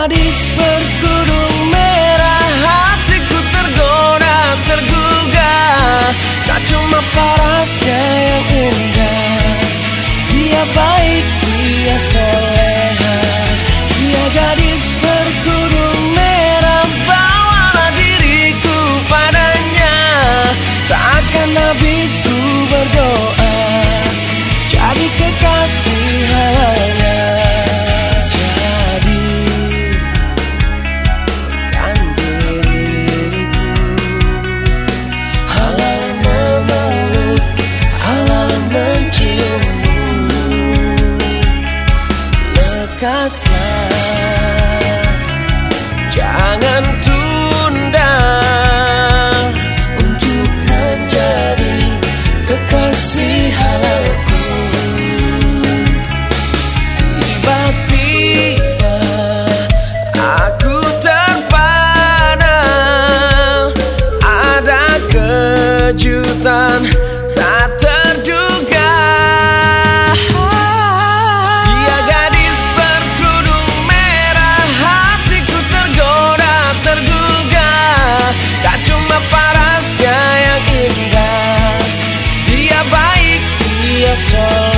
gadis berkerudung merah Hatiku tergoda, tergugah. Tak cuma parasnya yang indah. Dia baik, dia soleha. Dia gadis Lekaslah Jangan tunda Untuk menjadi kekasih halalku. Tiba-tiba aku terpana Ada kejutan coração.